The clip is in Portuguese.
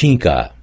Xinca